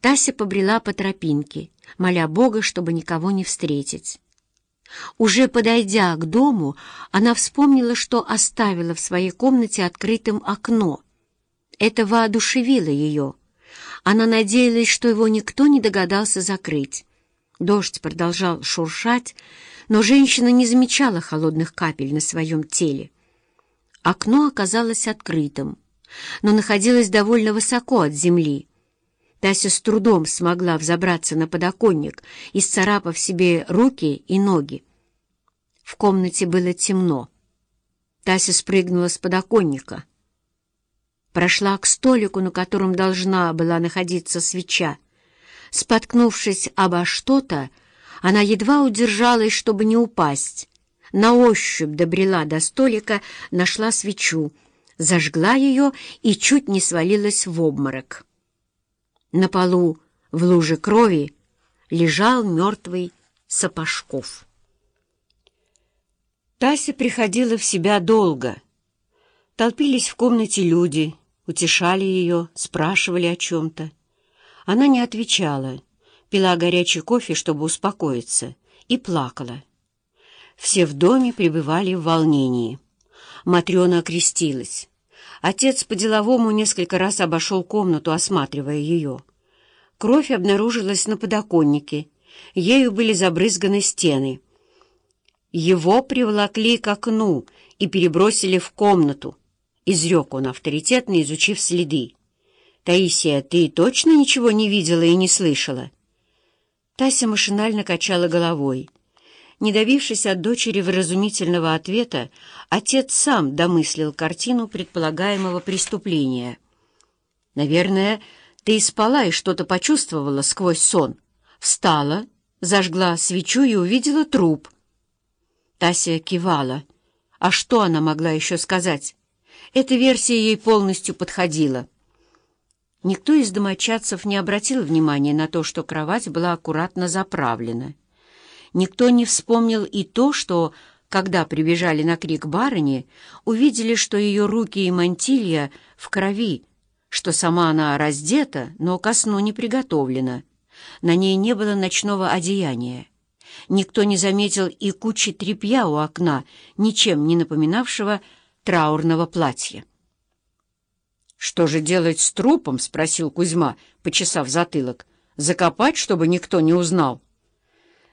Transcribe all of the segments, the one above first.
Тася побрела по тропинке, моля Бога, чтобы никого не встретить. Уже подойдя к дому, она вспомнила, что оставила в своей комнате открытым окно. Это воодушевило ее. Она надеялась, что его никто не догадался закрыть. Дождь продолжал шуршать, но женщина не замечала холодных капель на своем теле. Окно оказалось открытым, но находилось довольно высоко от земли. Тася с трудом смогла взобраться на подоконник, исцарапав себе руки и ноги. В комнате было темно. Тася спрыгнула с подоконника. Прошла к столику, на котором должна была находиться свеча. Споткнувшись обо что-то, она едва удержалась, чтобы не упасть. На ощупь добрела до столика, нашла свечу, зажгла ее и чуть не свалилась в обморок. На полу в луже крови лежал мертвый Сапожков. Тася приходила в себя долго. Толпились в комнате люди, утешали ее, спрашивали о чем-то. Она не отвечала, пила горячий кофе, чтобы успокоиться, и плакала. Все в доме пребывали в волнении. Матрена окрестилась. Отец по-деловому несколько раз обошел комнату, осматривая ее. Кровь обнаружилась на подоконнике. Ею были забрызганы стены. Его приволокли к окну и перебросили в комнату, изрек он авторитетно, изучив следы. «Таисия, ты точно ничего не видела и не слышала?» Тася машинально качала головой. Не добившись от дочери вразумительного ответа, отец сам домыслил картину предполагаемого преступления. «Наверное, ты и спала и что-то почувствовала сквозь сон. Встала, зажгла свечу и увидела труп». Тася кивала. А что она могла еще сказать? Эта версия ей полностью подходила. Никто из домочадцев не обратил внимания на то, что кровать была аккуратно заправлена. Никто не вспомнил и то, что, когда прибежали на крик барыни, увидели, что ее руки и мантилья в крови, что сама она раздета, но ко сну не приготовлена. На ней не было ночного одеяния. Никто не заметил и кучи тряпья у окна, ничем не напоминавшего траурного платья. «Что же делать с трупом?» — спросил Кузьма, почесав затылок. «Закопать, чтобы никто не узнал?»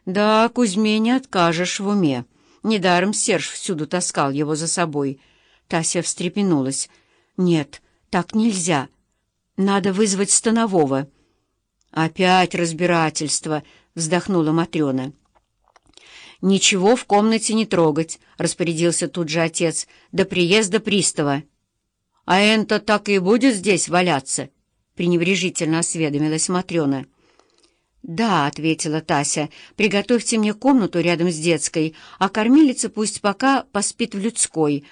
«Да, Кузьме не откажешь в уме. Недаром Серж всюду таскал его за собой». Тася встрепенулась. «Нет, так нельзя. Надо вызвать Станового». «Опять разбирательство», — вздохнула Матрена. «Ничего в комнате не трогать», — распорядился тут же отец, — «до приезда пристава». «А Энто так и будет здесь валяться?» — пренебрежительно осведомилась Матрена. «Да», — ответила Тася, — «приготовьте мне комнату рядом с детской, а кормилица пусть пока поспит в людской,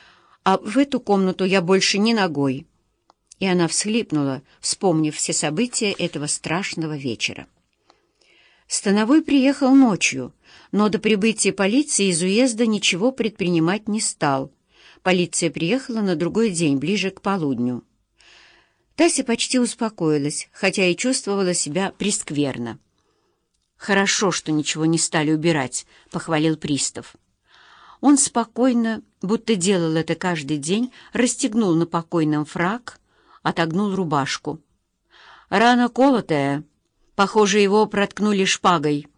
а в эту комнату я больше ни ногой». И она всхлипнула, вспомнив все события этого страшного вечера. Становой приехал ночью, но до прибытия полиции из уезда ничего предпринимать не стал — Полиция приехала на другой день, ближе к полудню. Тася почти успокоилась, хотя и чувствовала себя прескверно. «Хорошо, что ничего не стали убирать», — похвалил пристав. Он спокойно, будто делал это каждый день, расстегнул на покойном фраг, отогнул рубашку. «Рана колотая. Похоже, его проткнули шпагой».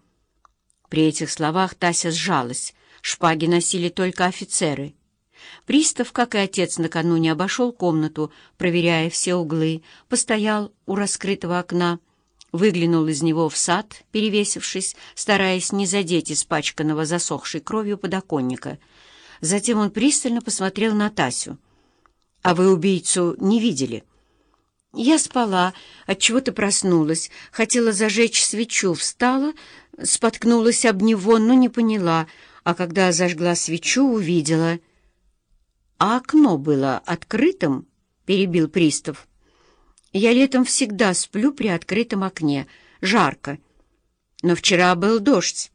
При этих словах Тася сжалась. Шпаги носили только офицеры — Пристав, как и отец, накануне обошел комнату, проверяя все углы, постоял у раскрытого окна, выглянул из него в сад, перевесившись, стараясь не задеть испачканного засохшей кровью подоконника. Затем он пристально посмотрел на Тасю. «А вы убийцу не видели?» Я спала, отчего-то проснулась, хотела зажечь свечу, встала, споткнулась об него, но не поняла, а когда зажгла свечу, увидела — «А окно было открытым?» — перебил пристав. «Я летом всегда сплю при открытом окне. Жарко. Но вчера был дождь.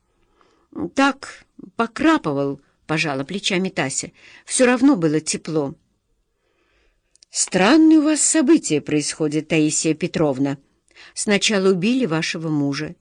Так, покрапывал», — пожала плечами Тася. «Все равно было тепло». «Странные у вас события происходят, Таисия Петровна», Сначала убили вашего мужа,